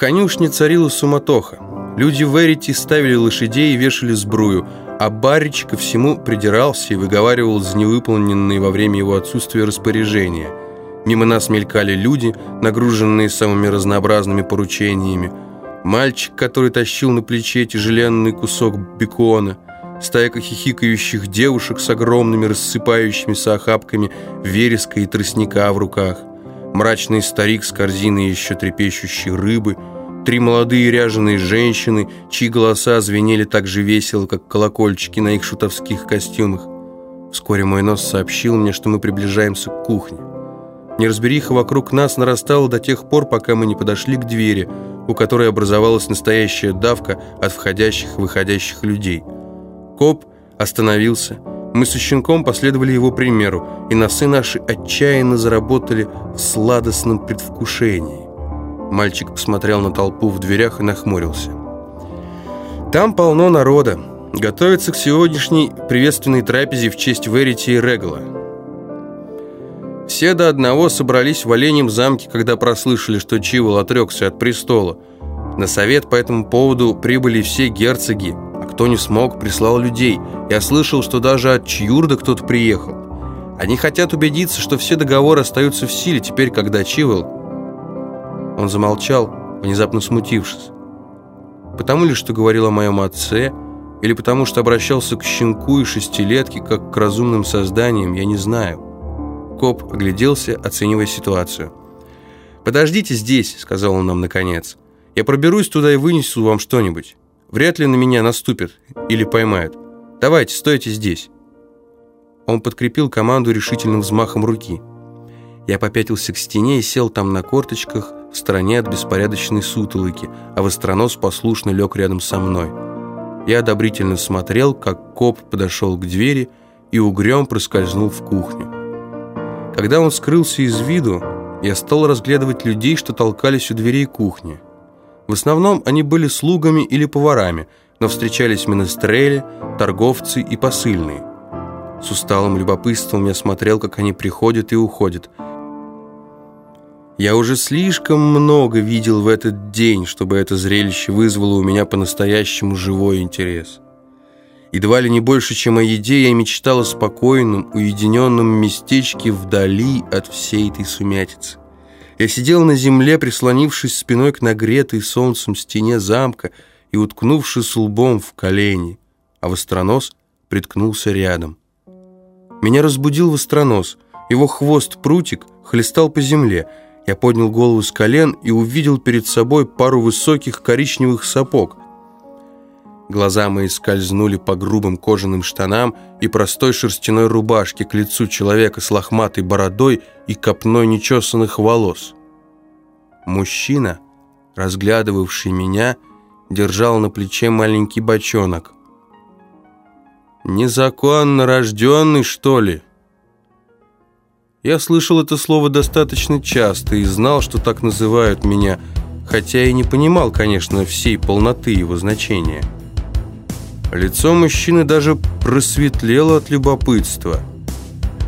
конюшне царила суматоха. Люди в Эрите ставили лошадей и вешали сбрую, а Барич ко всему придирался и выговаривал за невыполненные во время его отсутствия распоряжения. Мимо нас мелькали люди, нагруженные самыми разнообразными поручениями. Мальчик, который тащил на плече тяжеленный кусок бекона, стайка хихикающих девушек с огромными рассыпающимися охапками вереска и тростника в руках, мрачный старик с корзиной еще трепещущей рыбы – Три молодые ряженые женщины, чьи голоса звенели так же весело, как колокольчики на их шутовских костюмах. Вскоре мой нос сообщил мне, что мы приближаемся к кухне. Неразбериха вокруг нас нарастала до тех пор, пока мы не подошли к двери, у которой образовалась настоящая давка от входящих и выходящих людей. Коп остановился. Мы со щенком последовали его примеру, и носы наши отчаянно заработали в сладостном предвкушении. Мальчик посмотрел на толпу в дверях и нахмурился. «Там полно народа. Готовится к сегодняшней приветственной трапезе в честь Верити и Регала. Все до одного собрались в Оленем замке, когда прослышали, что Чивол отрекся от престола. На совет по этому поводу прибыли все герцоги, кто не смог, прислал людей. Я слышал, что даже от Чьюрда кто-то приехал. Они хотят убедиться, что все договоры остаются в силе теперь, когда Чивол он замолчал, внезапно смутившись. Потому ли, что говорил о моем отце, или потому что обращался к щенку и шестилетке, как к разумным созданиям, я не знаю. Коп огляделся, оценивая ситуацию. «Подождите здесь», — сказал он нам наконец. «Я проберусь туда и вынесу вам что-нибудь. Вряд ли на меня наступят или поймают. Давайте, стойте здесь». Он подкрепил команду решительным взмахом руки. Я попятился к стене и сел там на корточках, в стороне от беспорядочной сутолоки, а востронос послушно лег рядом со мной. Я одобрительно смотрел, как коп подошел к двери и угрем проскользнул в кухню. Когда он скрылся из виду, я стал разглядывать людей, что толкались у дверей кухни. В основном они были слугами или поварами, но встречались менестрели, торговцы и посыльные. С усталым любопытством я смотрел, как они приходят и уходят – я уже слишком много видел в этот день, чтобы это зрелище вызвало у меня по-настоящему живой интерес. Едва ли не больше, чем о еде, я мечтал о спокойном, уединенном местечке вдали от всей этой сумятицы. Я сидел на земле, прислонившись спиной к нагретой солнцем стене замка и уткнувшись лбом в колени, а востронос приткнулся рядом. Меня разбудил востронос. Его хвост-прутик хлестал по земле — я поднял голову с колен и увидел перед собой пару высоких коричневых сапог. Глаза мои скользнули по грубым кожаным штанам и простой шерстяной рубашке к лицу человека с лохматой бородой и копной нечесанных волос. Мужчина, разглядывавший меня, держал на плече маленький бочонок. «Незаконно рожденный, что ли?» Я слышал это слово достаточно часто и знал, что так называют меня, хотя и не понимал, конечно, всей полноты его значения. Лицо мужчины даже просветлело от любопытства.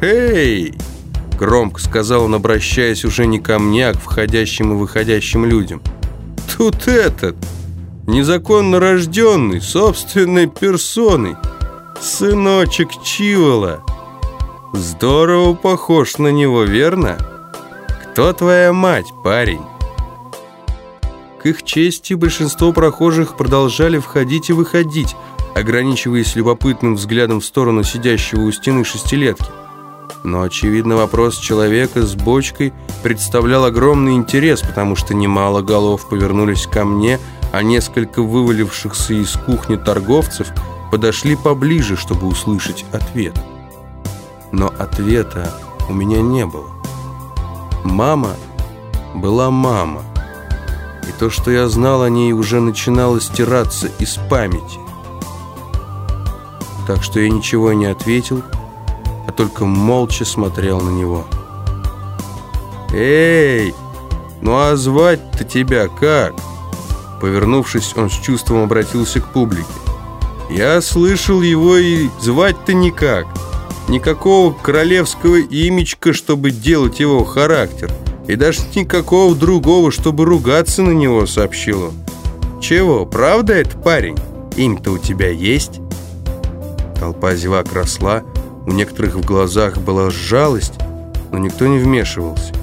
«Эй!» – громко сказал он, обращаясь уже не ко мне, а к входящим и выходящим людям. «Тут этот, незаконно рожденный, собственной персоной, сыночек Чивола!» Здорово похож на него, верно? Кто твоя мать, парень? К их чести большинство прохожих продолжали входить и выходить, ограничиваясь любопытным взглядом в сторону сидящего у стены шестилетки. Но, очевидно, вопрос человека с бочкой представлял огромный интерес, потому что немало голов повернулись ко мне, а несколько вывалившихся из кухни торговцев подошли поближе, чтобы услышать ответ но ответа у меня не было. Мама была мама, и то, что я знал о ней, уже начинало стираться из памяти. Так что я ничего не ответил, а только молча смотрел на него. «Эй, ну а звать-то тебя как?» Повернувшись, он с чувством обратился к публике. «Я слышал его и звать-то никак». Никакого королевского имечка, чтобы делать его характер. И даже никакого другого, чтобы ругаться на него», — сообщил он. «Чего, правда это, парень? Им-то у тебя есть?» Толпа зевак росла, у некоторых в глазах была жалость, но никто не вмешивался.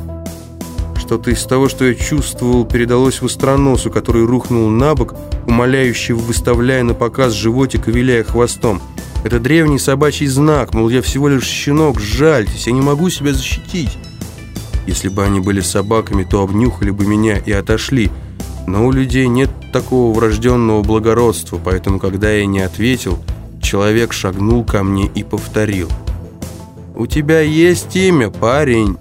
Что-то из того, что я чувствовал, передалось востроносу, который рухнул на бок, умоляюще выставляя на показ животик и виляя хвостом. Это древний собачий знак, мол, я всего лишь щенок, жальтесь, я не могу себя защитить. Если бы они были собаками, то обнюхали бы меня и отошли. Но у людей нет такого врожденного благородства, поэтому, когда я не ответил, человек шагнул ко мне и повторил. «У тебя есть имя, парень?»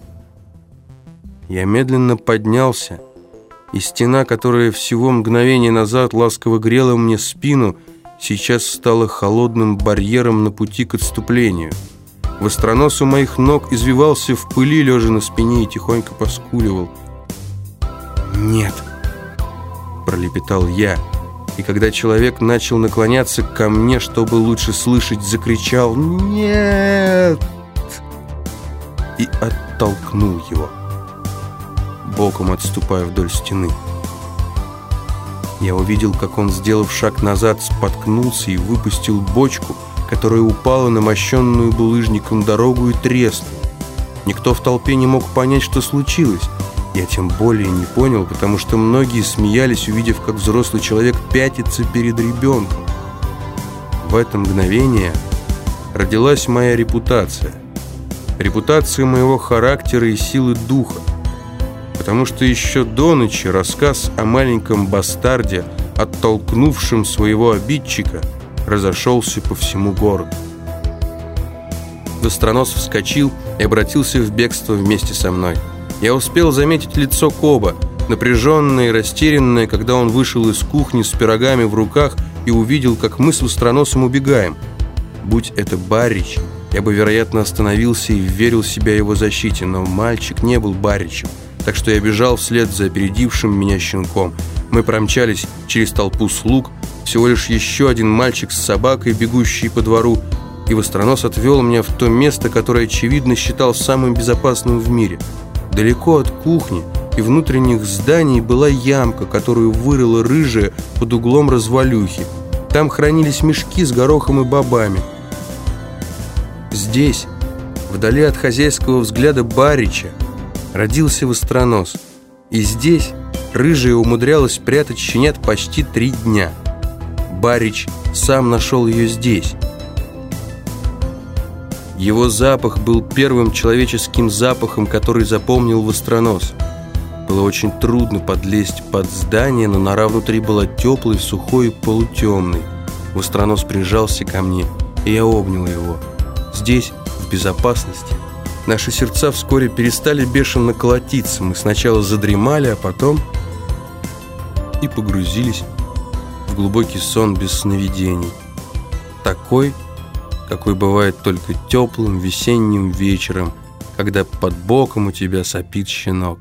Я медленно поднялся, и стена, которая всего мгновение назад ласково грела мне спину, сейчас стала холодным барьером на пути к отступлению. Востронос у моих ног извивался в пыли, лежа на спине, и тихонько поскуливал. «Нет», — пролепетал я, и когда человек начал наклоняться ко мне, чтобы лучше слышать, закричал «Нет!» и оттолкнул его, боком отступая вдоль стены. Я увидел, как он, сделав шаг назад, споткнулся и выпустил бочку, которая упала на мощенную булыжником дорогу и треснула. Никто в толпе не мог понять, что случилось. Я тем более не понял, потому что многие смеялись, увидев, как взрослый человек пятится перед ребенком. В это мгновение родилась моя репутация – репутации моего характера и силы духа. Потому что еще до ночи рассказ о маленьком бастарде, оттолкнувшем своего обидчика, разошелся по всему городу. Достронос вскочил и обратился в бегство вместе со мной. Я успел заметить лицо Коба, напряженное и растерянное, когда он вышел из кухни с пирогами в руках и увидел, как мы с Востроносом убегаем. Будь это Барич, я бы, вероятно, остановился и верил себя его защите, но мальчик не был баричем, так что я бежал вслед за опередившим меня щенком. Мы промчались через толпу слуг, всего лишь еще один мальчик с собакой, бегущий по двору, и Востронос отвел меня в то место, которое, очевидно, считал самым безопасным в мире. Далеко от кухни и внутренних зданий была ямка, которую вырыла рыжая под углом развалюхи. Там хранились мешки с горохом и бобами – Здесь, вдали от хозяйского взгляда Барича, родился востронос. И здесь рыжая умудрялась прятать щенят почти три дня. Барич сам нашел ее здесь. Его запах был первым человеческим запахом, который запомнил востронос. Было очень трудно подлезть под здание, но нора внутри была теплой, сухой и полутемной. Востронос прижался ко мне, и я обнял его. Здесь, в безопасности. Наши сердца вскоре перестали бешено колотиться. Мы сначала задремали, а потом и погрузились в глубокий сон без сновидений. Такой, какой бывает только теплым весенним вечером, когда под боком у тебя сопит щенок.